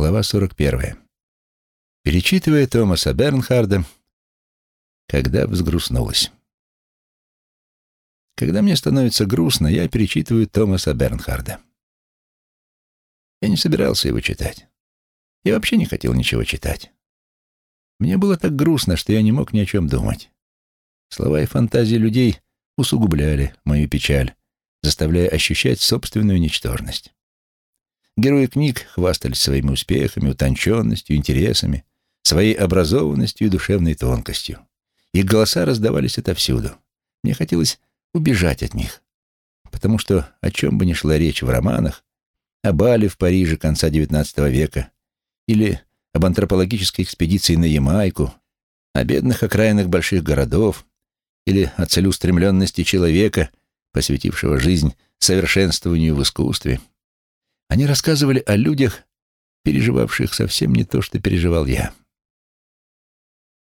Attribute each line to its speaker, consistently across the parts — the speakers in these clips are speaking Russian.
Speaker 1: Глава 41. Перечитывая Томаса Бернхарда, когда взгрустнулась. Когда мне становится грустно, я перечитываю Томаса Бернхарда. Я не собирался его читать. Я вообще не хотел ничего читать. Мне было так грустно, что я не мог ни о чем думать. Слова и фантазии людей усугубляли мою печаль, заставляя ощущать собственную ничтожность. Герои книг хвастались своими успехами, утонченностью, интересами, своей образованностью и душевной тонкостью. Их голоса раздавались отовсюду. Мне хотелось убежать от них, потому что, о чем бы ни шла речь в романах, о Бале в Париже конца XIX века или об антропологической экспедиции на Ямайку, о бедных окраинах больших городов или о целеустремленности человека, посвятившего жизнь совершенствованию в искусстве, они рассказывали о людях, переживавших совсем не то, что переживал я.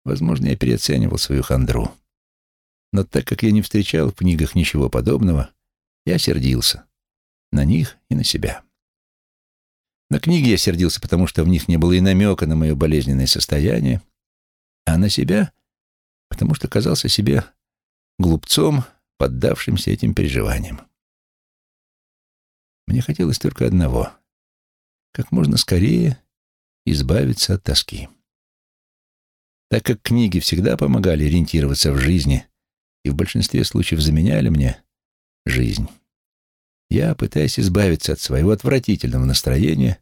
Speaker 1: Возможно, я переоценивал свою хандру. Но так как я не встречал в книгах ничего подобного, я сердился. На них и на себя. На книги я сердился, потому что в них не было и намека на мое болезненное состояние, а на себя, потому что казался себе глупцом, поддавшимся этим переживаниям. Мне хотелось только одного — как можно скорее избавиться от тоски. Так как книги всегда помогали ориентироваться в жизни и в большинстве случаев заменяли мне жизнь, я, пытаясь избавиться от своего отвратительного настроения,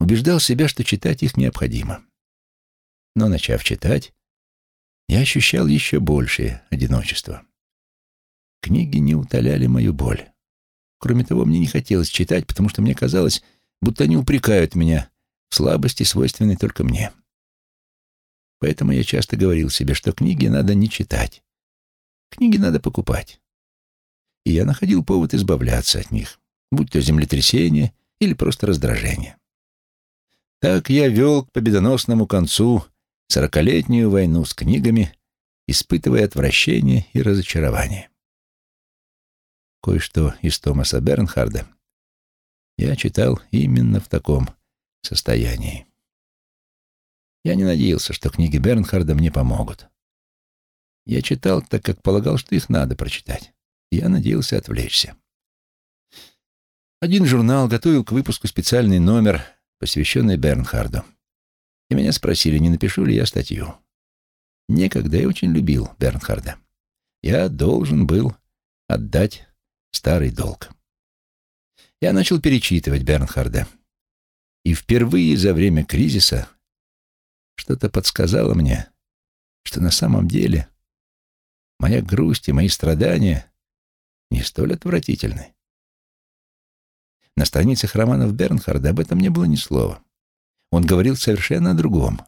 Speaker 1: убеждал себя, что читать их необходимо. Но, начав читать, я ощущал еще большее одиночество. Книги не утоляли мою боль. Кроме того, мне не хотелось читать, потому что мне казалось, будто они упрекают меня в слабости, свойственной только мне. Поэтому я часто говорил себе, что книги надо не читать. Книги надо покупать. И я находил повод избавляться от них, будь то землетрясение или просто раздражение. Так я вел к победоносному концу сорокалетнюю войну с книгами, испытывая отвращение и разочарование кое-что из Томаса Бернхарда, я читал именно в таком состоянии. Я не надеялся, что книги Бернхарда мне помогут. Я читал, так как полагал, что их надо прочитать. Я надеялся отвлечься. Один журнал готовил к выпуску специальный номер, посвященный Бернхарду. И меня спросили, не напишу ли я статью. Некогда я очень любил Бернхарда. Я должен был отдать старый долг. Я начал перечитывать Бернхарда. И впервые за время кризиса что-то подсказало мне, что на самом деле моя грусть и мои страдания не столь отвратительны. На страницах романов Бернхарда об этом не было ни слова. Он говорил совершенно о другом.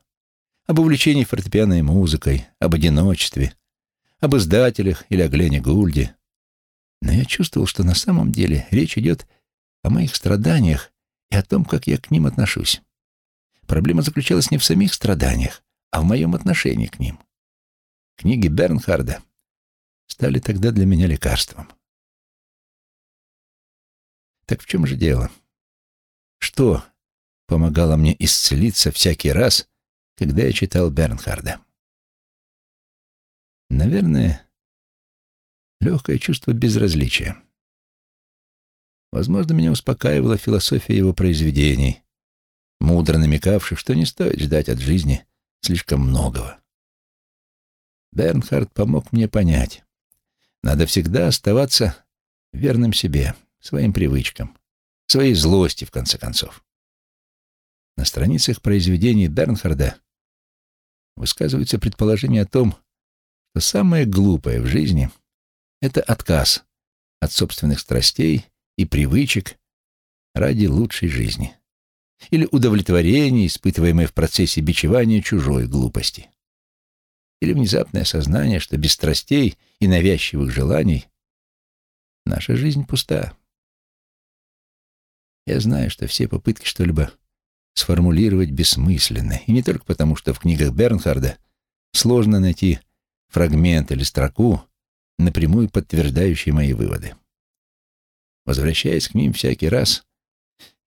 Speaker 1: Об увлечении фортепианной музыкой, об одиночестве, об издателях или о Глене Гульде, но я чувствовал, что на самом деле речь идет о моих страданиях и о том, как я к ним отношусь. Проблема заключалась не в самих страданиях, а в моем отношении к ним. Книги Бернхарда стали тогда для меня лекарством. Так в чем же дело? Что помогало мне исцелиться всякий раз, когда я читал Бернхарда? Наверное, легкое чувство безразличия. Возможно, меня успокаивала философия его произведений, мудро намекавших, что не стоит ждать от жизни слишком многого. Бернхард помог мне понять, надо всегда оставаться верным себе, своим привычкам, своей злости, в конце концов. На страницах произведений Бернхарда высказываются предположения о том, что самое глупое в жизни — это отказ от собственных страстей и привычек ради лучшей жизни. Или удовлетворение, испытываемое в процессе бичевания чужой глупости. Или внезапное осознание, что без страстей и навязчивых желаний наша жизнь пуста. Я знаю, что все попытки что-либо сформулировать бессмысленны, и не только потому, что в книгах Бернхарда сложно найти фрагмент или строку, напрямую подтверждающие мои выводы. Возвращаясь к ним всякий раз,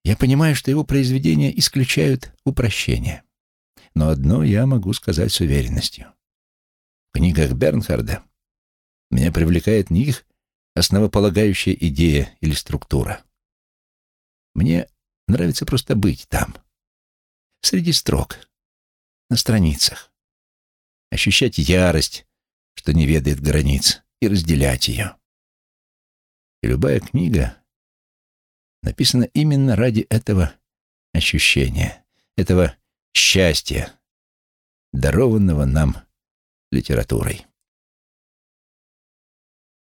Speaker 1: Я понимаю, что его произведения исключают упрощение. Но одно я могу сказать с уверенностью. В книгах Бернхарда меня привлекает не их основополагающая идея или структура. Мне нравится просто быть там, среди строк, на страницах, ощущать ярость, что не ведает границ, и разделять ее. И любая книга написана именно ради этого ощущения, этого счастья, дарованного нам литературой.